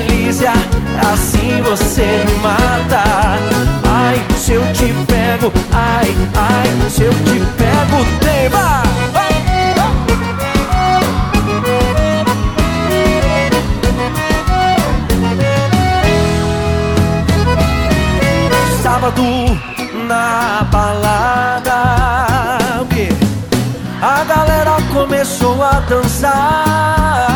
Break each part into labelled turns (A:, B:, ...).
A: delícia, assim você me mata Ai, se eu te pego, ai, ai, se eu te pego Tema! Sábado na balada? A galera começou a dançar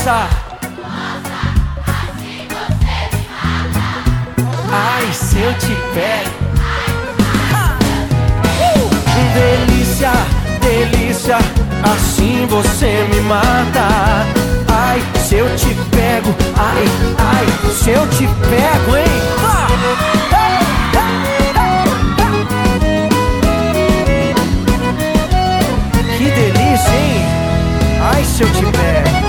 A: Nossa. Ai, se eu te pego. Uh! Delícia, delícia, assim você me mata. Ai, se eu te pego, ai, ai, se eu te pego, hein? Ah! Que delícia, hein? Ai, se eu te